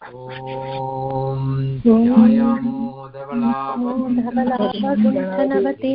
ॐ ध्यायामोधवलापगुण्ठनवते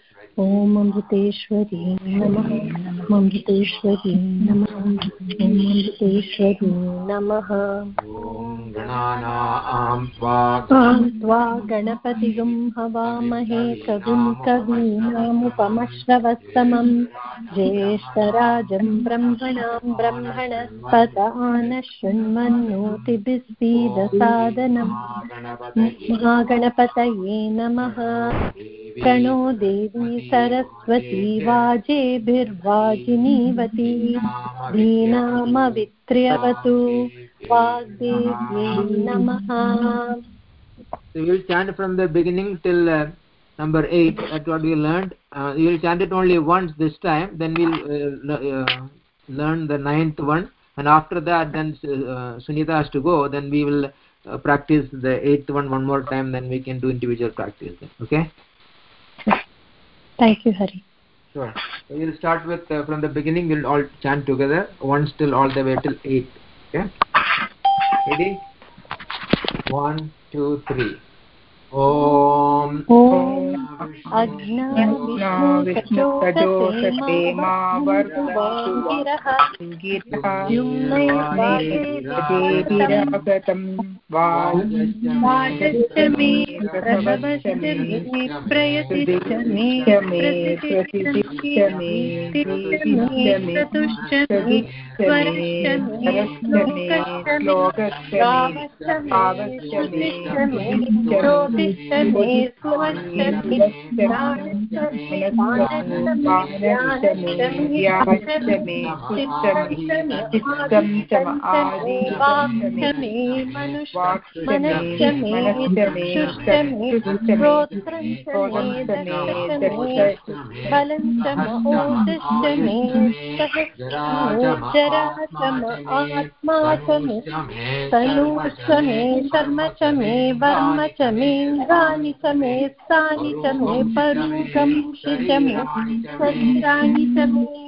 ॐ अमृतेश्वरी नमः। अमृतेश्वरी नमः। ॐ अमृतेश्वरी नमः। त्वा गणपतिगुं हवामहे कविं कवीनामुपमश्रवस्तमम् ज्येष्ठराजं ब्रह्मणां ब्रह्मणस्पत आनः शृण्वन्नोतिभिस्सीदसादनम् महागणपतये नमः। प्रणो देवी सरस्वती वाजेभिर्वाजिनीवती। धीनामवित्र्यवतु वाग्देव्यै नमः So we will chant from the beginning till uh, number 8 that's what we learned uh, you will chant it only once this time then we'll uh, uh, learn the ninth one and after that then uh, Sunita has to go then we will uh, practice the eighth one one more time then we can do individual practice okay thank you hari sure so we'll start with uh, from the beginning we'll all chant together once till all the way till 8 okay? Ready? One two three ॐ अग्नाविष्णुकटोषते मा वर्धुवाङ्गिरः वाजश्च मे प्रभवश्च मे प्रयतिश्च मे प्रसिद्धिश्च मे चतुश्च मे स्वरश्च मे श्लोकश्च मे भावश्च मे ज्योतिश्च मे सुवश्च मे प्राणश्च मे मानश्च मे व्याश्च मे मे चित्तं च मे श्रोत्रं च आत्मा मे शर्म च मे worm च मे इन्द्राणि च मे स्थानि च मे परूकं च मे च मे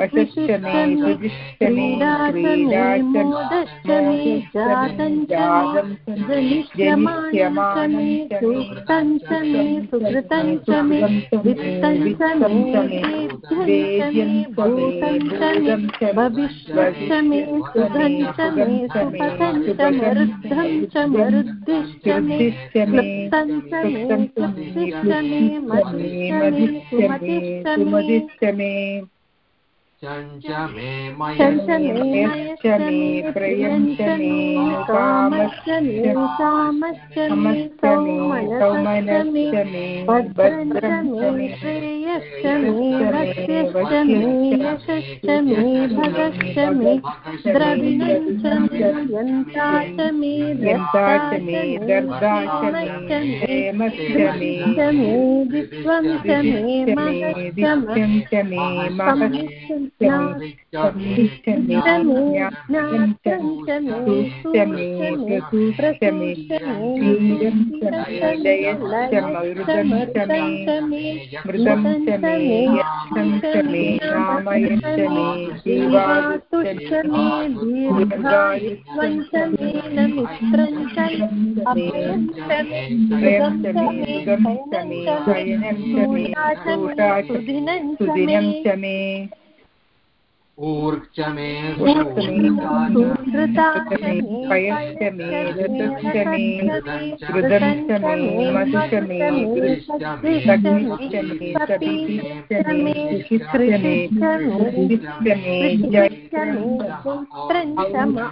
वशश्च मे सुजिश्च मे क्रीडा मे जातं च मे सुक्तं च मे सुकृतं च मे वित्तं च मे वेद्यं च मे भविष्यश्च मे सुधं च मे सुपथं च मरुद्धं च मरुद्धिश्च मे क्लुप्तं च मे क्लुप्तिश्च मे मतिश्च मे सुमतिश्च मे चञ्च मे मे मयश्च मे मे कामश्च मे कामश्च मे मे मे श्रेयश्च मे वश्यश्च मे यशश्च मे भगश्च मे द्रविणञ्च मे यन्ता च मे दत्ता मे दर्दा मे मे मे विश्वं च मे महश्च मे महश्च मृदं च मे यक्षं च मे रामयश्च मे जीवादुश्च मे दीर्घायुष्वं च मे नमित्रं च अभयं च मे भयं च मे युगं च मे शयनं च मे सुदिनं च मे ऊर्च मे सुहृता च मे पयश्च मे ऋतुश्च मे ऋतश्च मे मधुश्च मे सग्निश्च मे सतीश्च मे कृष्ण मे कृष्ण मे जयश्च मे चैत्रञ्च म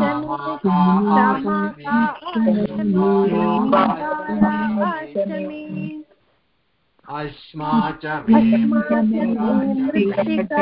श्रीभयश्च अश्मा च अस्माच मे मृत्तिका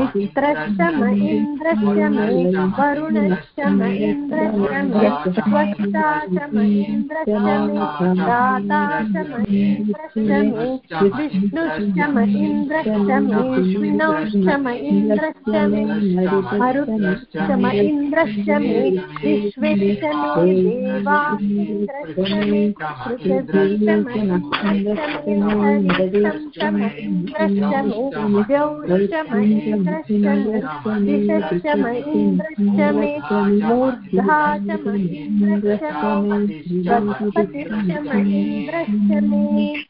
मित्रश्च महीन्द्रश्च मे वरुणश्च महीन्द्रश्च मे स्वस्ता च महीन्द्रश्च दाता च महीन्द्रश्च विष्णुश्च म इन्द्रश्च मेष्विनौश्च म इन्द्रश्च मे मरुश्च म इन्द्रश्च मे विश्वेश्च मे देवानीन्द्रश्च मे पृथिवीश्च म इन्द्रश्च मे हरितं च मे द्यौश्च म इन्द्रश्च मे दिशश्च म इन्द्रश्च मे मूर्धा च म इन्द्रश्च मे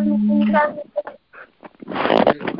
ઉપરાંત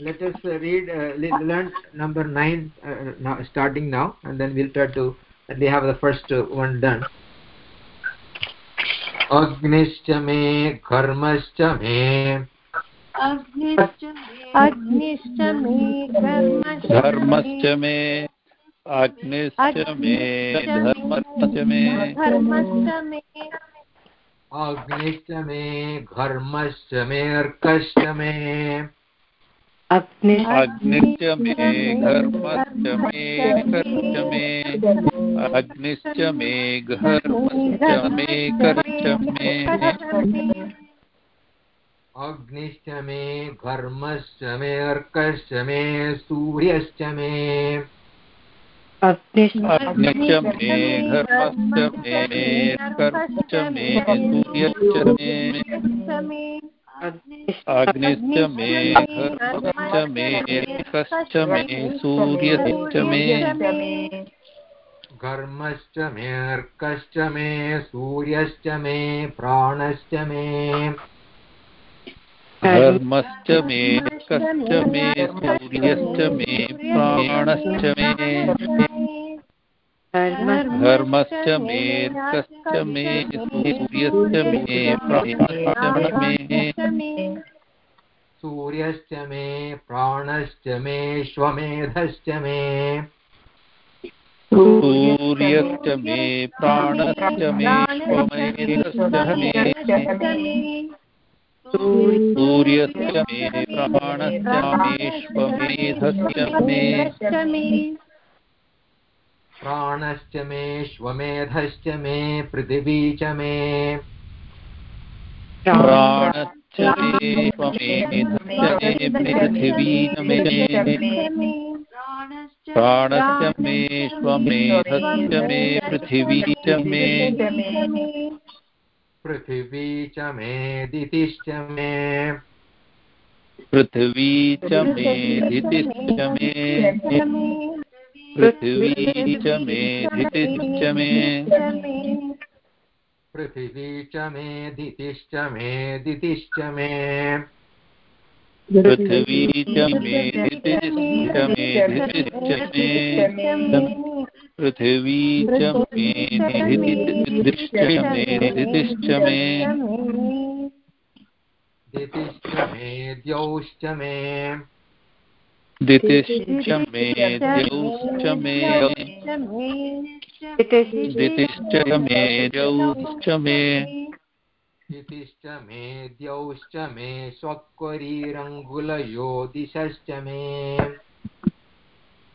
Let us read, uh, learn number nine uh, now, starting now, and then we'll try to. We have the first uh, one done. अग्निश्च मे घर्मश्च मे अग्निश्च मे धर्मश्च मे अग्निश्च मे धर्मश्च मे धर्मश्च मे अग्निश्च मे घर्मश्च मे अर्कश्च मे अग्निश्च मे घर्मश्च मे कर्च मे अग्निश्च मे घर्मश्च मे कर्च मे अग्निश्च मे घर्मश्च मे अर्कश्च मे सूर्यश्च मे। अग्निश्च मे घर्मश्च मे कर्च मे सूर्यश्च मे। अग्निश्च मे घर्मश्च मे कश्च मे सूर्यश्च मे। घर्मश्च मे अर्कश्च मे सूर्यश्च मे प्राणश्च मे। धर्मश्च मे कश्च मे सूर्यश्च मे प्राणश्च मे धर्मश्च मे कश्च मे सूर्यश्च मे प्राणश्च मे सूर्यश्च मे प्राणश्च मे श्वमेधश्च मे सूर्यश्च मे प्राणश्च मे श्वमेधश्च मे सूर्यश्च मे। प्राणश्च मे मे। प्राणश्च मे श्वमेधश्च मे। पृथिवी च मे। प्राणश्च मे श्वमेधश्च मे पृथिवी च मे। प्राणश्च मे श्वमेधश्च मे पृथिवी च मे। पृथिवी च मे दितिश्च मे। पृथिवी च मे धितिश्च मे। पृथिवी च मे धितिश्च मे। पृथिवी च मे दितिश्च मे दितिश्च मे। पृथिवी च मे धितिश्च मे धितिश्च मे। पृथिवी च मे धितिश्च मे धितिश्च मे दितिश्च मे द्यौश्च मे दितिश्च मे द्यौश्च मे दितिश्च मे द्यौश्च मे दितिश्च मे द्यौश्च मे स्वक्वरीरङ्गुलयो दिशश्च मे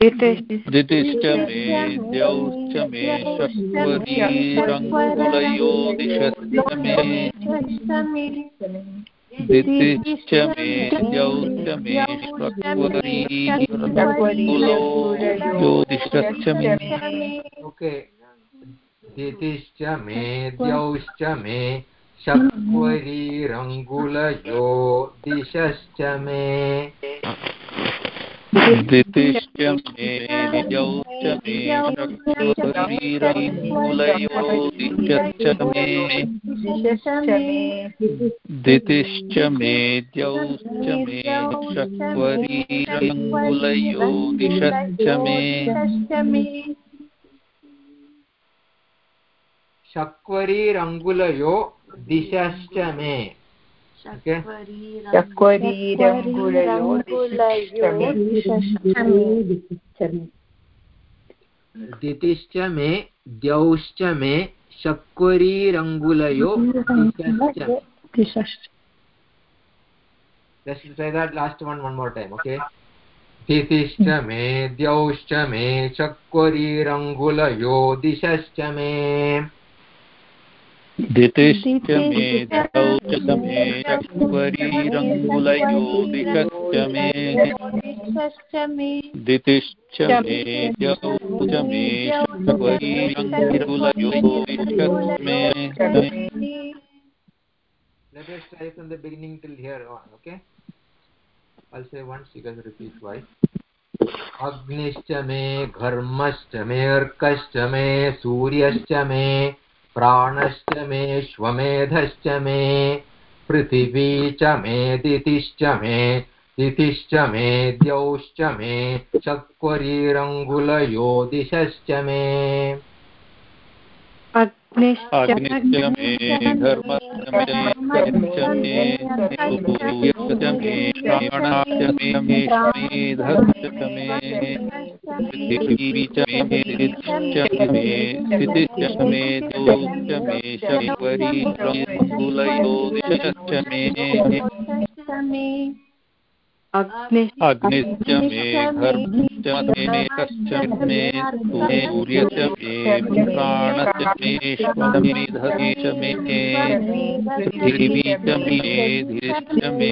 दितिश्च मे द्यौश्च मे शक्वरीरङ्गुलयो दिशश्च मे दितिश्च मे द्यौश्च मे शक्वरीरङ्गुलयो दिशश्च मे ओके दितिश्च मे द्यौश्च मे शक्वरीरङ्गुलयो दिशश्च मे दितिश्च मे द्यौश्च मे शक्वरीरङ्गुलयो दिशश्च मे दितिश्च मे मे मे दिशश्च मे। दितिश्च मे द्यौश्च मे शक्वरीरङ्गुलयो Let's try that last one one? दितिश्च मे द्यौश्च मे चक्वरीरङ्गुलयो दिशश्च मे दितिश्च मे द्यौश्च मे चक्वरीरङ्गुलयो दिशश्च मे दितिश्च मे द्यौश्च मे चक्वरीरङ्गुलयो दिशश्च मे Let us try from the beginning till here on, okay? I'll say once, you guys repeat twice. अग्निश्च मे घर्मश्च मे अर्कश्च मे सूर्यश्च मे प्राणश्च मे श्वमेधश्च मे पृथिवी च मे दितिश्च मे दितिश्च मे द्यौश्च मे चक्वरीरङ्गुलयो दिशश्च मे अग्निश्च मे धर्मश्च मे सूर्यश्च मे प्राणाश्च मे मेधश्च मे पृथिवी च मे दिश्च मे स्थितिश्च मे दोश्च मे शक्वरी कुलयो दिशश्च मे अग्निश्च मे घर्मश्च मे कश्च मे सूर्यश्च मे प्राणश्च मे श्वमेधश्च मे पृथिवी च मे धिश्च मे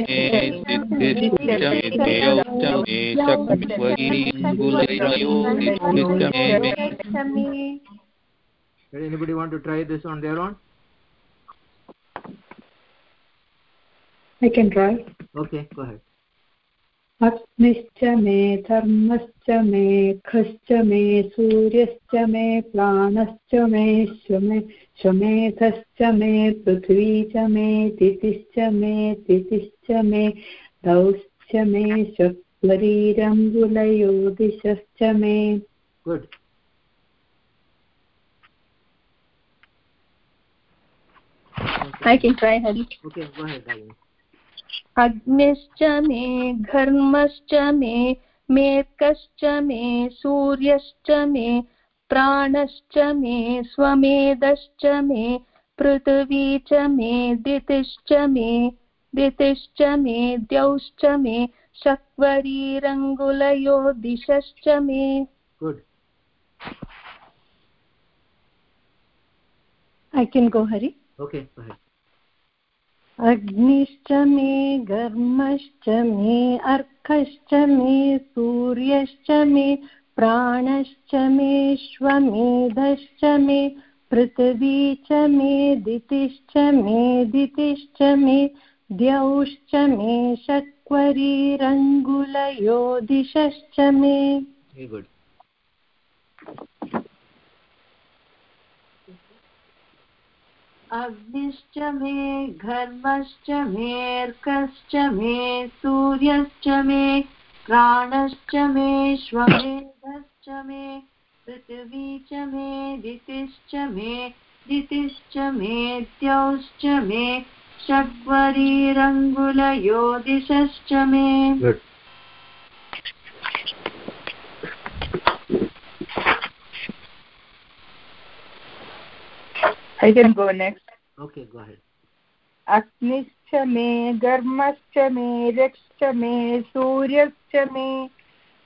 सिद्धिश्च मे देयश्च मे शक्तिवरीङ्गुलयोदिश्च मे Anybody want to try this on their own? I can try. Okay, go ahead. अग्निश्च मे धर्मश्च मे खश्च मे सूर्यश्च मे प्राणश्च मे श्वमे श्वमेधश्च मे पृथ्वी च मे दितिश्च मे दितिश्च मे दौश्च मे शक्वरीरङ्गुलयो दिशश्च मे Good. I can try, Hari. Okay, go ahead, Ragini. अग्निश्च मे घर्मश्च मे मेर्कश्च मे सूर्यश्च मे प्राणश्च मे स्वमेधश्च मे पृथिवी च मे दितिश्च मे दितिश्च मे द्यौश्च मे शक्वरीरङ्गुलयो दिशश्च मे can go, Hari. Okay, go ahead. अग्निश्च मे घर्मश्च मे अर्कश्च मे सूर्यश्च मे प्राणश्च मे श्वमेधश्च मे पृथिवी च मे दितिश्च मे दितिश्च मे द्यौश्च मे शक्वरीरङ्गुलयो दिशश्च मे Very अग्निश्च मे घर्मश्च मेऽर्कश्च मे सूर्यश्च मे प्राणश्च मे श्वमेधश्च मे पृथिवी च मे दितिश्च मे दितिश्च मे द्यौश्च मे शक्वरीरङ्गुलयो दिशश्च मे I can go next. Okay, go ahead. अग्निश्च मे घर्मश्च मे रक्षश्च मे सूर्यश्च मे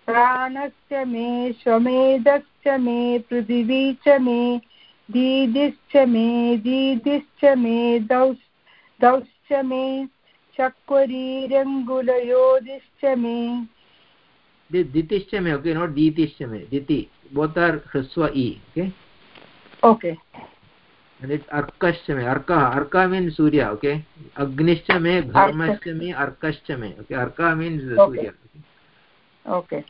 प्राणश्च मे श्वमेधश्च मे पृथिवी च मे दीदिश्च मे दीदिश्च मे दौश् दौश्च मे चक्वरीरङ्गुलयोदिश्च मे ditishtha me, okay, not ditishtha me. Diti. Both are hraswa e, okay? Okay. And it's arkashcha me. Arka. Arka means Surya, okay? Agnishcha me, dharmashcha me, arkashcha me. Okay, Arka means Okay. Surya. Okay.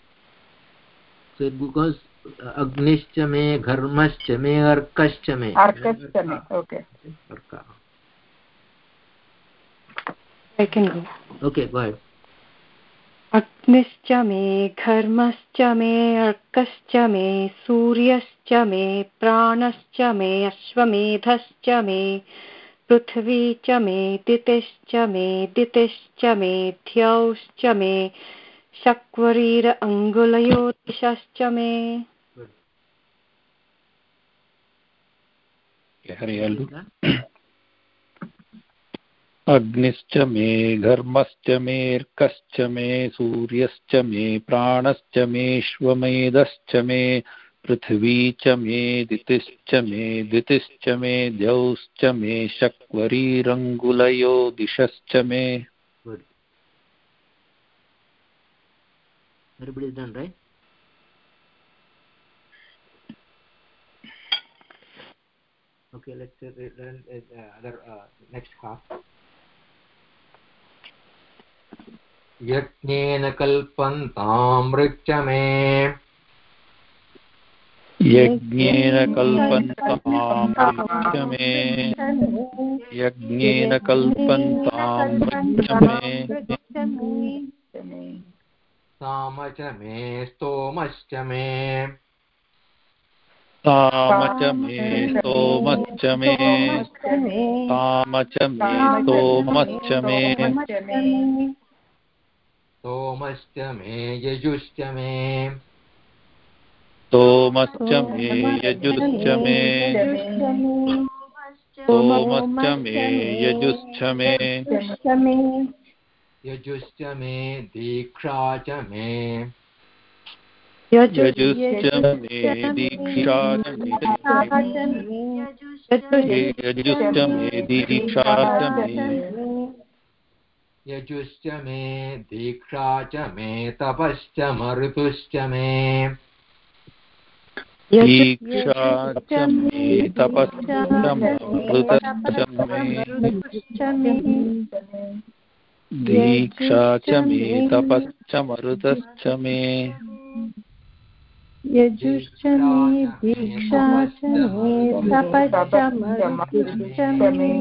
So it goes uh, Agnishcha me, Dharmashcha me, Arkashcha me. Arkashcha me. Okay. Arka. I can अग्निश्च मे घर्मश्च मे अर्कश्च मे सूर्यश्च मे प्राणश्च मे अश्वमेधश्च मे पृथ्वी च मे दितिश्च मे दितिश्च मे ध्यौश्च मे शक्वरीर मे Okay, Hari, I'll do. अग्निश्च मे घर्मश्च मेऽर्कश्च मे सूर्यश्च मे प्राणश्च मेऽश्वमेधश्च मे पृथिवी च मे दितिश्च मे दितिश्च मे द्यौश्च मे शक्वरीरङ्गुलयो दिशश्च मे? Okay, let's uh, learn uh, other uh, next half. यज्ञेन कल्पन्तां ऋक्ष मे। यज्ञेन कल्पन्तां वृक्ष मे। यज्ञेन कल्पन्तां वृक्ष मे। साम च मे स्तोमश्च मे। ताम च मे सोमश्च मे। ताम च मे सोमश्च मे। सोमश्च मे यजुश्च मे सोमश्च मे यजुश्च मे सोमश्च मे यजुश्च मे यजुश्च मे दीक्षा च मे यजुश्च मे दीक्षा च मे यजुश्च मे दीक्षा च मे यजुश्च मे दीक्षा च मे तपश्च मरुतुश्च मे। दीक्षा च मे तपश्च मृतश्च मे दीक्षा च मे तपश्च मरुतश्च मे। यजुश्च मे दीक्षा च मे तपश्च मरुतुश्च मे।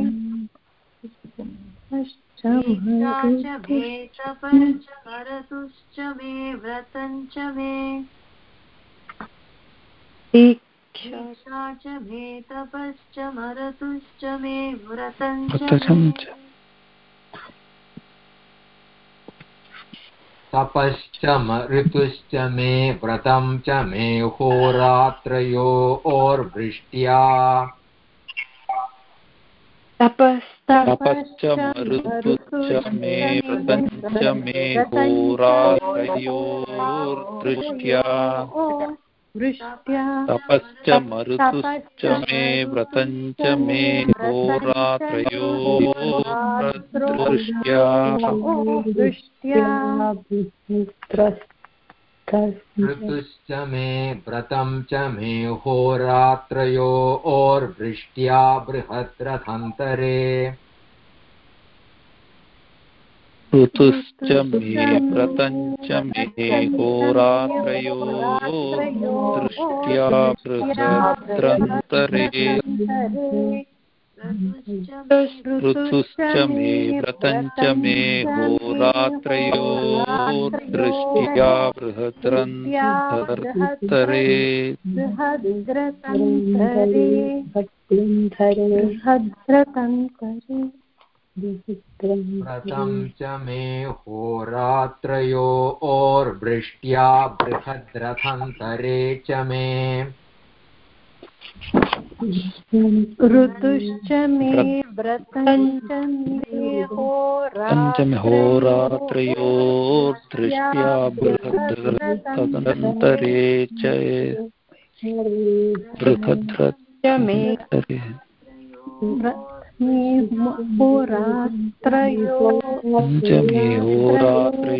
मे तपश्च मरुतुश्च मे व्रतं च मे। दीक्षा च मे तपश्च मरुतुश्च मे व्रतं च व्रतं मे। च तपश्च ऋतुश्च मे व्रतं च मे होरात्रयोर्वृष्ट्या। तपश्च मरुतुश्च मे व्रतं मे होरात्रयोर्दृष्ट्या वृष्ट्या तपश्च मरुतुश्च मे व्रतं च मे होरात्रयोर्दृष्ट्या ऋतुश्च मे व्रतं च मे होरात्रयोर्वृष्ट्या बृहद्रथन्तरे। ऋतुश्च मे व्रतं च मे होरात्रयोर्दृष्ट्या बृहद्रन्तरे ऋतुश्च मे व्रतं च मे होरात्रयोर्दृष्ट्या बृहद्रतन्तरे। व्रतं च मे होरात्रयोर्वृष्ट्या बृहद्रथन्तरे च मे। ऋतुश्च मे व्रतं च मे होरात्रयोर्दृष्ट्या बृहद्रतन्तरे च बृहद्रतन्तरे होरात्रयो पञ्चमे होरात्रयोर्दृष्ट्या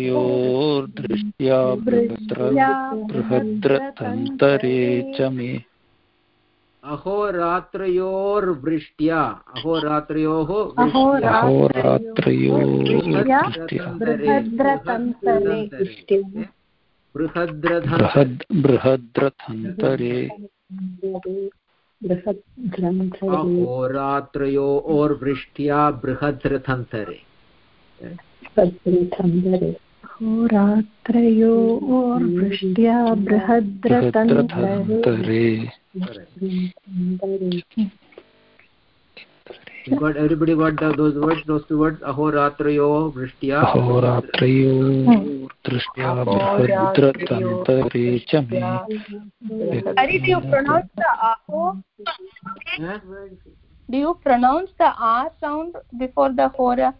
बृहद्रतन्तरे च मे अहोरात्रयोर्वृष्ट्या। अहोरात्रयोः बृहद्रथन्तरे अहोरात्रयोर्वृष्ट्या बृहद्रथन्तरे। होरात्रयो वृष्ट्या बृहद्रतन्तरे got everybody got the, those words, those two words, ahoratrayo vrishtiya. अहोरात्रयोर्दृष्ट्या बृहद्रतन्तरे च मे Hari, do you pronounce the aho? Eh? Do you pronounce the a sound before the hora?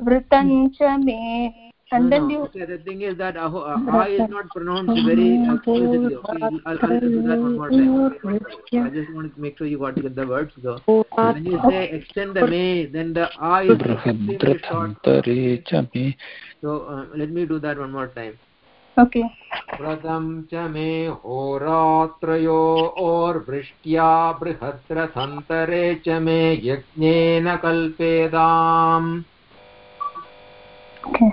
Vritancha me. And no, then Uh-huh. no. you Okay, the thing is that aho, uh, a is not pronounced very explicitly. Okay, I'll, I'll do that one more time. Okay? I just want to make sure you got to get the words. So when you say extend the may, then the a is extremely short. So uh, let me do that one more time. okay. व्रतं च मे होरात्रयोर्वृष्ट्या बृहद्रथन्तरे च मे यज्ञेन कल्पेदाम् Okay.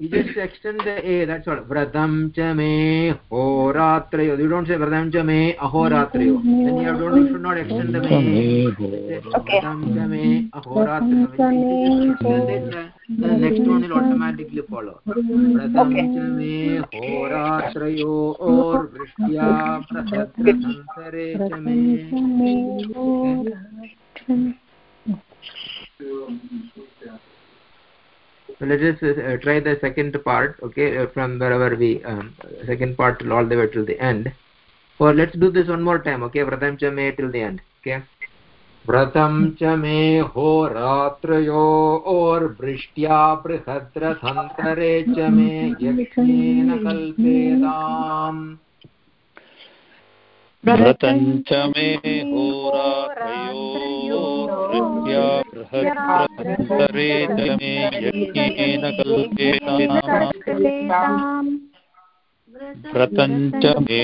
you just extend the a that's all vratam cha me horatrayo you don't say vratam cha me ahoratrayo then you don't you should not extend the me Okay. vratam cha me ahoratrayo the next one will automatically follow vratam cha me horatrayo or vrishtya prasatra santare cha me So let us uh, try the second part, okay, uh, from wherever we, um, second part till all the way till the end. So let's do this one more time, okay, Vratam cha me till the end, okay. व्रतं च मे होरात्रयो ओर्वृष्ट्या बृहद्रथन्तरे च मे यज्ञेन कल्पेताम् व्रतं च मे होरात्रयोर्या बृहत्प्रतन्तरे च मे यज्ञेन कल्पेताम् व्रतं च मे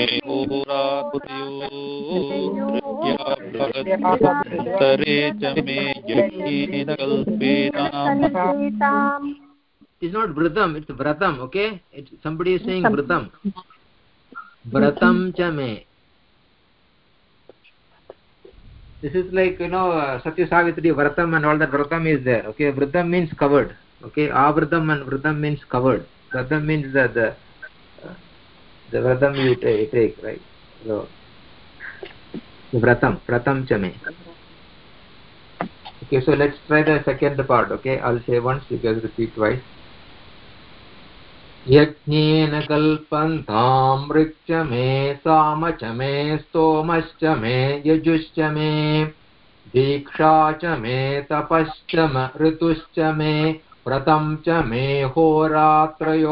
बृहत्प्रतन्तरे च मे यज्ञेन कल्पेताम् It's not vratam, it's vratam, okay? It's, somebody is saying vratam. Vratam cha me. This is like, you know, uh, Satya Savitri, vratam and all that vratam is there, okay? Vratam means covered, okay? Avratam and vratam means covered. Vratam means the, the, uh, the vratam you take, take right? So, vratam, vratam cha me. Okay, so let's try the second part, okay? I'll say once, you guys repeat twice. यज्ञेन कल्पन्तां ऋक्च मे च मे स्तोमश्च मे यजुश्च मे दीक्षा च मे तपश्च म ऋतुश्च मे व्रतं च मे होरात्रयोर्वृष्ट्या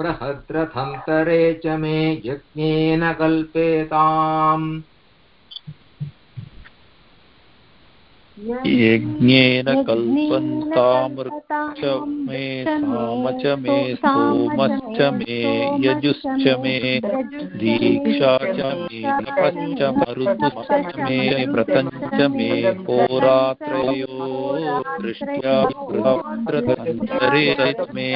बृहद्रथन्तरे च मे यज्ञेन कल्पेताम् यज्ञेन कल्पन्तामृक्ष मे साम च मे स्तोमश्च मे यजुश्च मे दीक्षा च मे तपश्च मरुतुश्च मे व्रतञ्च मे होरात्रयो दृष्ट्या मे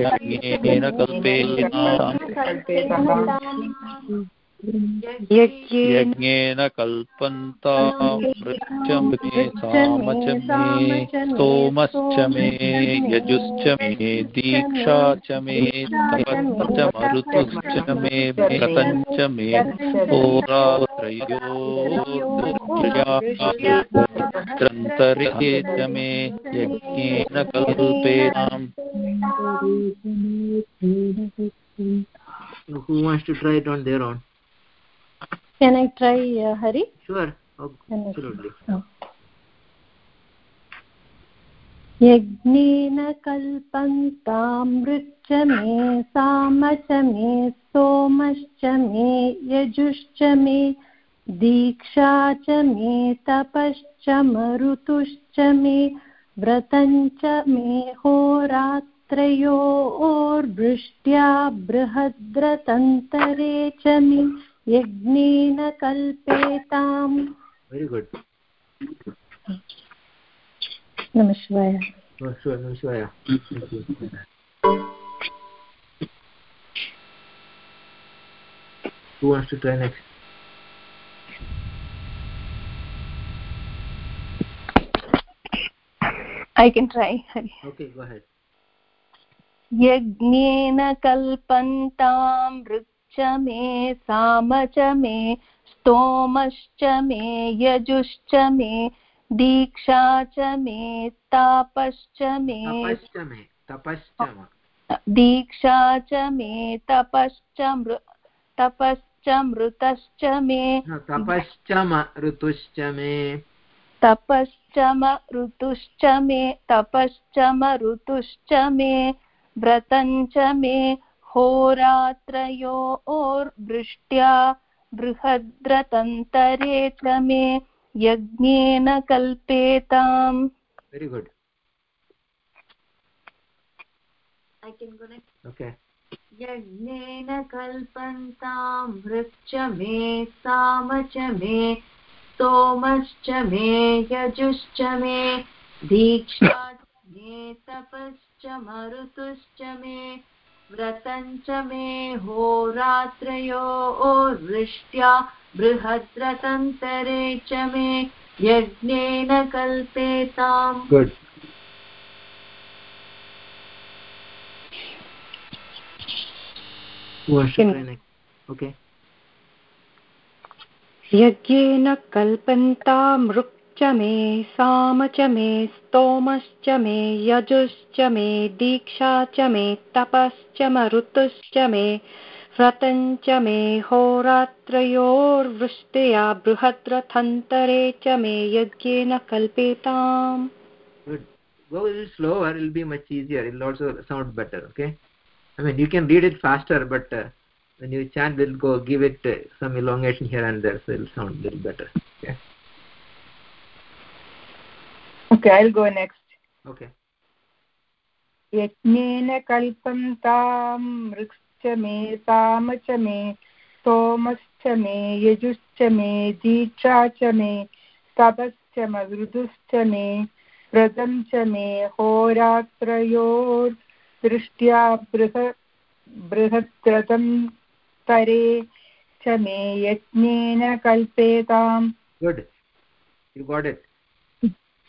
यज्ञेन कल्पेताम् यज्ञेन साम स्तोमश्च मे यजुश्च मे दीक्षा च मे मरुतुश्च मे मे च मे यज्ञेन Who wants to try it on their own? Can I try, uh, Hari? Sure, oh, absolutely. यज्ञेन कल्पन्तामृच्च मे साम च मे सोमश्च मे यजुश्च मे दीक्षा च मे तपश्च मरुतुश्च मे व्रतञ्च मे होरात्रयोर्वृष्ट्या बृहद्रतन्तरे च मे यज्ञेन कल्पेताम् Very good. नमः शिवाय Oh, sure, no, sure, yeah. Thank you. Who wants to try next? I can try. Okay, go ahead. यज्ञेन कल्पन्तां वृक्ष मे साम च मे स्तोमश्च मे यजुश्च मे दीक्षा च मे तापश्च मे. दीक्षा च मे तपश्च मृ तपश्च मृतश्च मे No, tapascha ma rutuscha me. तपश्च ऋतुश्च मे तपश्च ऋतुश्च मे व्रतञ्च मे होरात्रयोर्वृष्ट्या बृहद्रतन्तरे च मे यज्ञेन कल्पेताम् next. Okay. यज्ञेन कल्पन्तां मृच्च मे साम च मे स्तोमश्च मे यजुश्च मे दीक्षा च मे तपश्च मरुतुश्च मे व्रतञ्च मे होरात्रयो वृष्ट्या बृहद्रतन्तरे च मे यज्ञेन कल्पेताम्। Okay. यज्ञेन कल्पन्ता मृक् मे साम च मे स्तोमश्च मे यजुश्च मे दीक्षा च मे तपश्च मरुतुश्च मे व्रतञ्च मे होरात्रयोर्वृष्ट्या बृहद्रथन्तरे च मे यज्ञेन कल्पेताम् go a little slower it will be much easier it will also sound better okay i mean you can read it faster but uh, when you chant will go give it uh, some elongation here and there so it will sound a little better okay okay i'll go next. Okay. यज्ञेन कल्पन्तां मृक्श्च मे साम च मे स्तोमश्च मे यजुश्च मे दीक्षा च मे तपश्च मृदुश्च मे व्रतं च मे होरात्रयोर्दृष्ट्या बृह बृहद्रतं तरे च मे यज्ञेन कल्पेताम् good. You got it.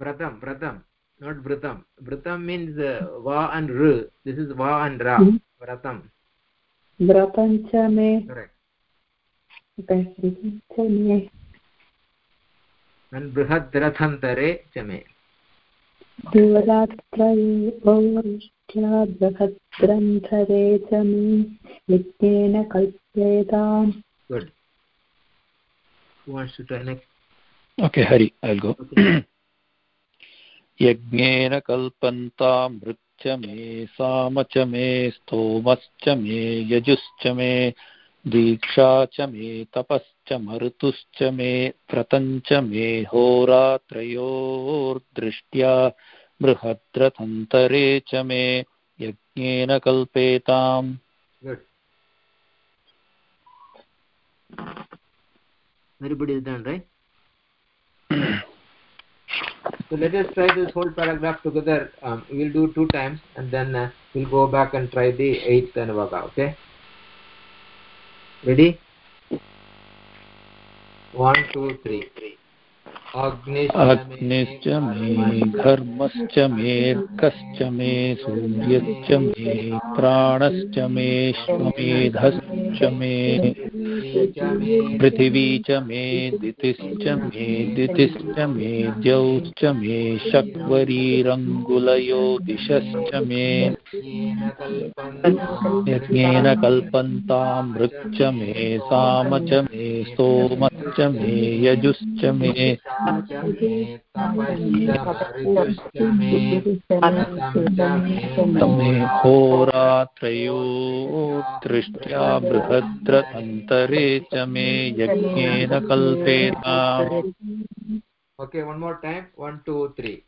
Vratam, Vratam, not Vratam. Vratam means uh, Va and R. This is Va and Ra. Mhm. Vratam. व्रतञ्च may Correct. ऋतञ्च may And Brihad Rathantare Chame. होरात्रयोर्विष्ट्या बृहद्ग्रन्थरे च मे यज्ञेन Good. Who wants to try next? okay hari i'll go Okay. यज्ञेन कल्पन्तां मृच्च मे साम च मे स्तोमश्च मे यजुश्च मे दीक्षा च मे तपश्च मरुतुश्च मे व्रतञ्च मे होरात्रयोर्दृष्ट्या बृहद्रथन्तरे च मे यज्ञेन कल्पेताम्. Everybody is done, right? So let us try this whole paragraph together. Um, we'll do two times and then uh, we'll go back and try the eighth Anavaga, okay? Ready? One, two, three. अग्निश्च मे घर्मश्च मेऽर्कश्च मे सूर्यश्च मे प्राणश्च मे श्वमेधश्च मे पृथिवी च मे दितिश्च मे दितिश्च मे द्यौश्च मे शक्वरीरङ्गुलयो दिशश्च मे यज्ञेन कल्पन्तां मृक्च मे साम च मे सोमश्च मे यजुश्च मे तमे होरात्रयो दृष्ट्या बृहद्रतन्तरे च okay one more time one two three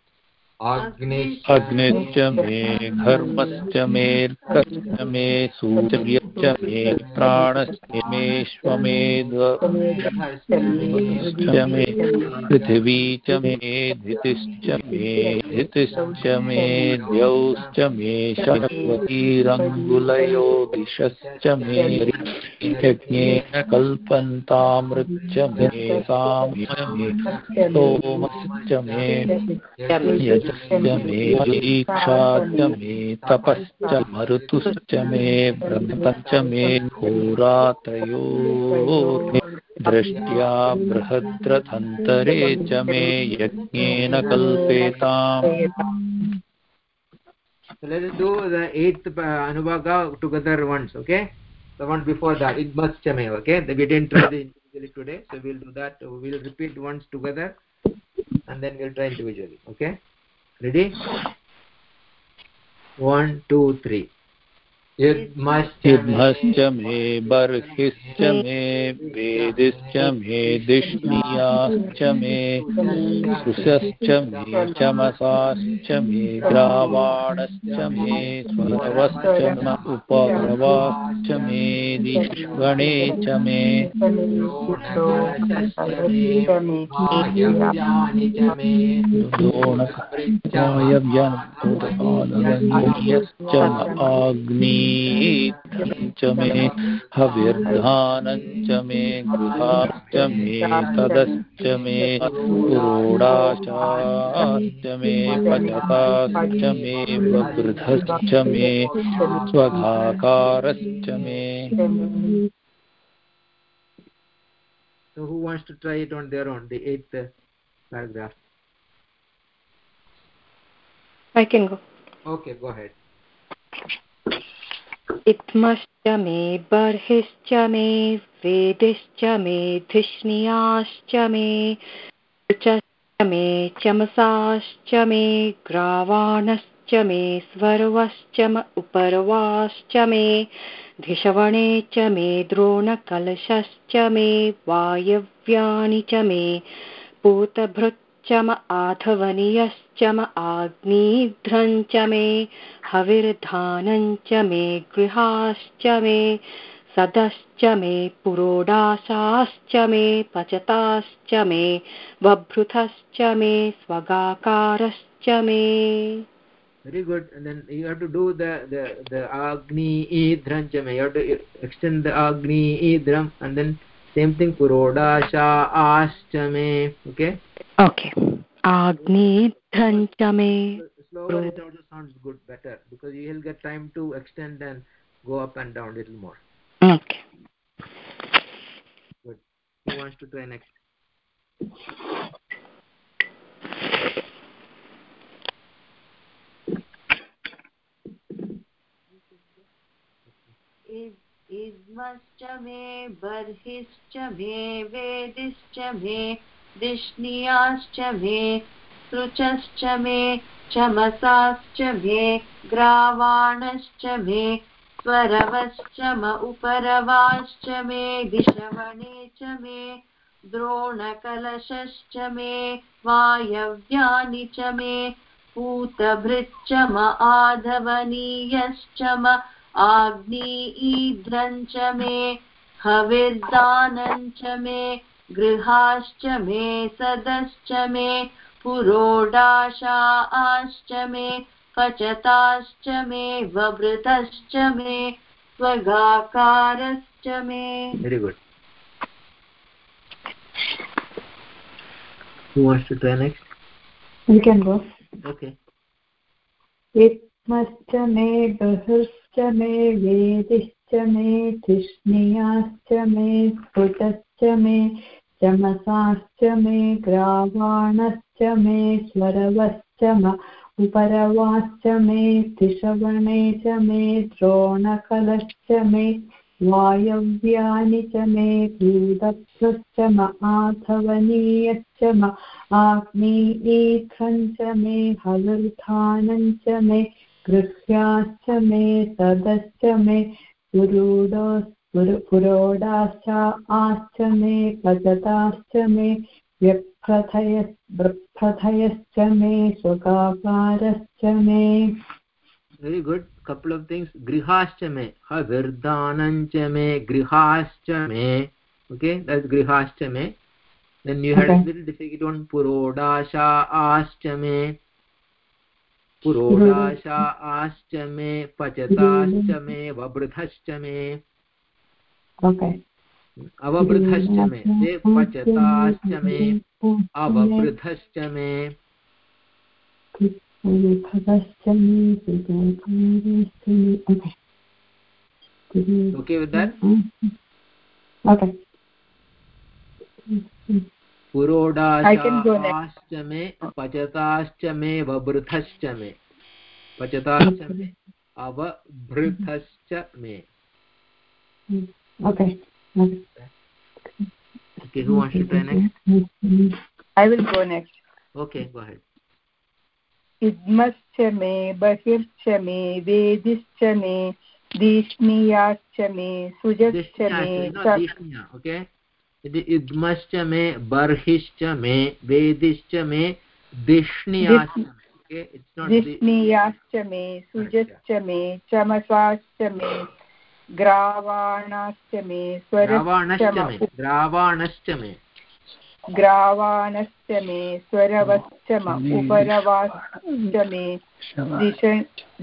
अग्निश्च मे घर्मश्च मे सूर्यश्च मे प्राणश्च मेष्वमेध्वश्च मे पृथिवी च मे मे धितिश्च मे द्यौश्च मे शक्वतीरङ्गुलयो दिशश्च मे यज्ञेन कल्पन्तामृच्च मे साम्य मे सोमश्च मे यजश्च मे दीक्षाश्च मे तपश्च मरुतुश्च मे ब्रह्मश्च मे होरात्रयो दृष्ट्या बृहद्रथन्तरे च मे यज्ञेन कल्पेताम् So let us do the eighth uh, anubhaga together once, okay? The one before that, it must chame, okay? We didn't try the individually today, so we'll do that. We'll repeat once together, and then we'll try individually, okay? Ready? One two three युग्मश्च मे बर्हिश्च मे वेदिश्च मे दिष्णीयाश्च मे सुषश्च मे चमसाश्च मे ग्रावाणश्च मे स्वरवश्च म उपरवाश्च मे दिष्गणे च मे द्रोणकायव्यश्च आग्नि च मे हविर्धानञ्च मे गृहाश्च मे तदश्च मे पुरोडाचाश्च मे पचताश्च मे वृद्धश्च मे स्वघाकारश्च मे So who wants to try it on their own, the eighth paragraph? I can go. Okay, go ahead. इत्मश्च मे बर्हिश्च मे वेदिश्च मे धिष्णियाश्च मे च मे चमसाश्च मे ग्रावाणश्च मे स्वर्वश्च म उपर्वाश्च मे धिषवणे च मे द्रोणकलशश्च मे वायव्यानि च मे पूतभृत् चम आधवनीयश्चम आग्नीध्रञ्च मे हविर्धानञ्च मे गृहाश्च मे सदश्च मे पुरोडाशाश्च मे पचताश्च मे वभृतश्च मे स्वगाकारश्च मे very good and then you have to do the the the agni idram you have to extend the agni idram and then same thing purodasha aschame okay Okay. Agni Dhanchame. Slower it also sounds good, better, because you will get time to extend and go up and down a little more. Okay. Good. Who wants to try next? इद्मश्च मे बर्हिश्च मे वेदिश्च मे दिष्णीयाश्च मे सृचश्च मे चमसाश्च मे ग्रावाणश्च मे स्वरवश्च म उपरवाश्च मे दिशवणे च मे द्रोणकलशश्च मे वायव्यानि च मे पूतभृच्च म आधवनीयश्च म आग्नीध्रञ्च मे हविर्दानञ्च मे गृहाश्च मे सदश्च मे पुरोडाशाश्च मे पचताश्च मे ववृतश्च मे स्वगाकारश्च मे। Very good. Who wants to try next? You can go. Okay. इत्मश्च मे मे वेदिश्च मे धिष्णीयाश्च मे स्फुटश्च मे चमसाश्च मे ग्रावाणश्च मे स्वरवश्च म उपरवाश्च मे तिषवणे च मे द्रोणकलश्च मे वायव्यानि च मे भूदभ्यश्च म आधवनीयश्च म आग्नेयीथं च मे हविर्धानं च मे कृष्याश्च मे तदश्च मे पुरूडो पुरोडाश्च आश्च मे पचताश्च मे व्यप्रथय प्रथयश्च मे स्वकाकारश्च मे। Very good couple of things गृहाश्च मे। हविर्दानञ्च मे। गृहाश्च मे। ओके दट् गृहाश्च मे. Then you had difficult on पुरोडाशा आश्च मे। पुरोडाशा आश्च मे पचताश्च मे मे मे ते पचताश्च मे मे okay with that? Okay. पुरोडाश्च मे पचताश्च मे वबृथश्च मे पचताश्च मे अवभृतश्च मे okay. Okay who wants to try next? I will go next. Okay go ahead. इद्मश्च मे बहिर्च मे वेदिश्च मे दीष्णीयाश्च मे सुजश्च मे okay इद्मश्च मे बर्हिश्च मे वेदिश्च मे दिष्णीयाश्च मे सुजश्च मे चमसाश्च मे ग्रावाणाश्च मे ग्रावाणश्च मे ग्रावाणश्च मे। स्वरवश्च उपरवाश्च मे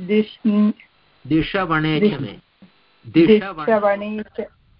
दिश दिशवणे च मे। दिशवणे च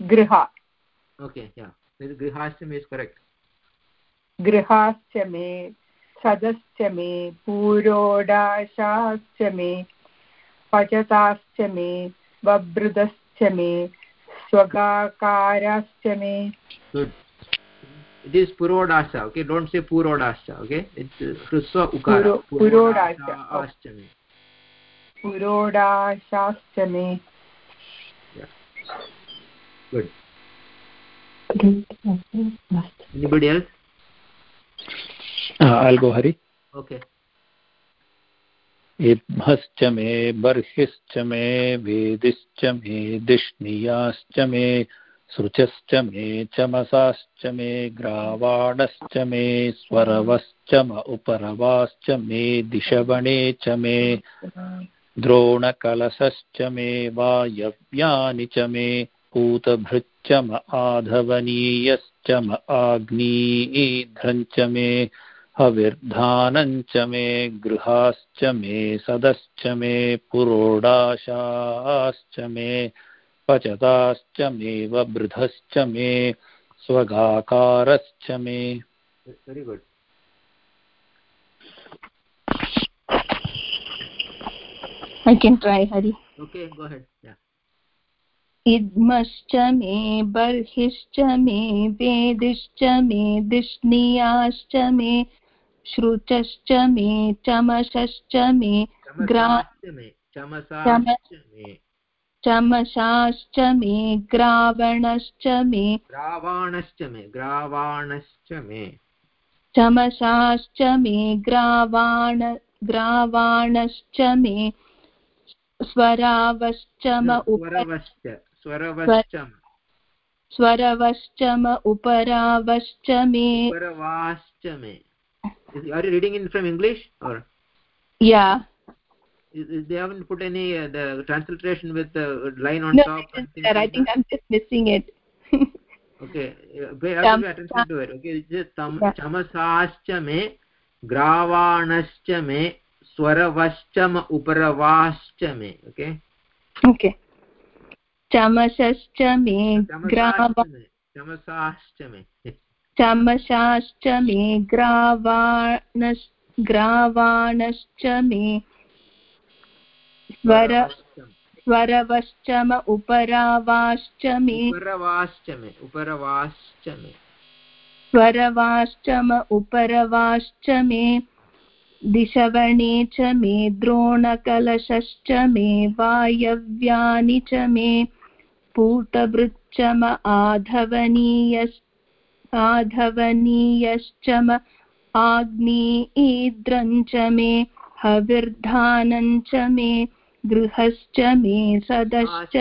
गृह okay yeah grihascha me is correct गृहाश्च मे सदश्च मे पूरोडाशाश्च मे पचताश्च मे बभृदश्च मे स्वगाकाराश्च मे good it is purodasha okay don't say purodasha okay it's hrusva ukara purodasha ascha me purodashascha me yeah good. Anybody else? Uh, i'll go hari. Okay. इद्मश्च मे बर्हिश्च मे वेदिश्च मे दिष्णीयाश्च मे सृचश्च मे चमसाश्च मे ग्रावाणश्च मे स्वरवश्च म उपरवाश्च मे दिशवणे च मे द्रोणकलशश्च मे वायव्यानि च मे पूतभृच्च म आधवनीयश्च म आग्नीध्रञ्च मे हविर्धानञ्च मे गृहाश्च मे सदश्च मे पुरोडाशाश्च मे पचताश्च मे वबृधश्च मे स्वगाकारश्च मे। I can try hari. Okay go ahead yeah. इद्मश्च मे बर्हिश्च मे वेदिश्च मे दिष्णीयाश्च मे श्रुचश्च मे चमशश्च मे चमशाश्च मे ग्रावणश्च मे ग्रावाणश्च मे ग्रावाणश्च मे। चमशाश्च मे ग्रावाण ग्रावाणश्च मे। स्वरवश्च स्वरवश्चम स्वरवश्चम उपरावश्च मे उपरवाश्च मे are you reading in from english or yeah they haven't put any uh, the transliteration with the line on no, top and things like i think that? i'm just missing it okay pay attention to it okay just tam chamasascha me gravanascha me स्वरवश्चम उपरवाश्च मे okay okay चमसश्च मे चमसाश्च मे चमसाश्च मे ग्रावाणश्च ग्रावाणश्च मे। स्वर स्वरवश्चम उपरावाश्च मे। उपरवाश्च मे उपरवाश्च म उपरवाश्च मे दिशवणे च मे द्रोणकलशश्च मे वायव्यानि च मे। पूतभृच्च म आधवनीयश्च आधवनीयश्च म आग्नेयीद्रं च मे हविर्धानं च मे गृहश्च मे सदश्च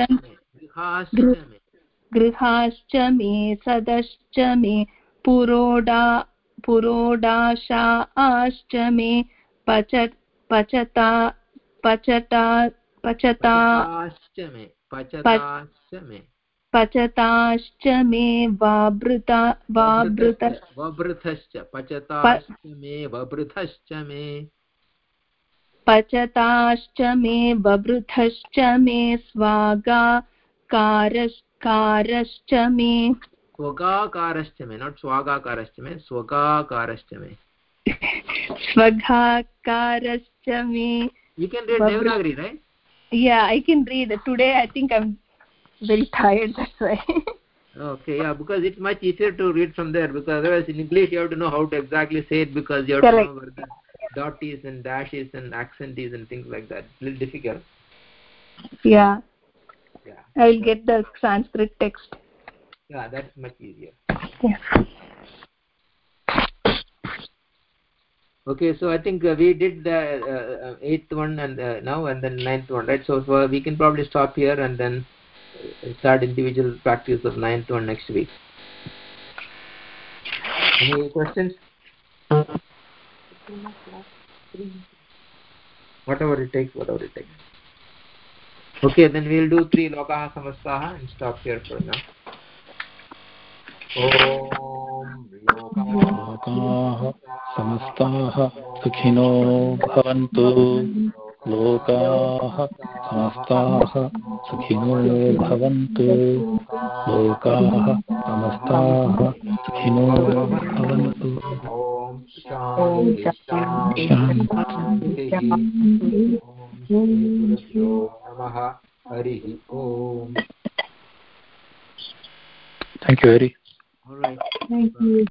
गृहाश्च मे। सदश्च मे पुरोडा पुरोडाशाश्च मे पच पचता पचता पचताश्च मे। पचताश्च मे पचताश्च मे वावृत वभृतश्च पचताश्च मे वभृतश्च मे पचताश्च मे ववृथश्च मे स्वागाकारश्च मे स्वगाकारश्च मे नाट् स्वागाकारश्च मे स्वगाकारश्च मे स्वगाकारश्च मे you can read devanagari right? Yeah i can read today i think i'm very tired that's why. Okay yeah because it's much easier to read from there because otherwise in english you have to know how to exactly say it because you have Correct. to know where the dot is and dash is and accent is and things like that. It's a little difficult. Yeah. Yeah. I'll get the sanskrit text. Yeah that's much easier. Yeah okay so i think uh, we did the uh, uh, eighth one and uh, now and then ninth one right? So we can probably stop here and then start individual practice of ninth one next week. Any questions? Whatever it takes whatever it takes. Okay then we'll do three lokaha samastaha and stop here for now. ॐ लोकाः समस्ताः सुखिनो भवन्तु। लोकाः समस्ताः सुखिनो भवन्तु। लोकाः समस्ताः सुखिनो भवन्तु। नमः। हरिः ओम्। Thank you, Hari. all right. Thank you.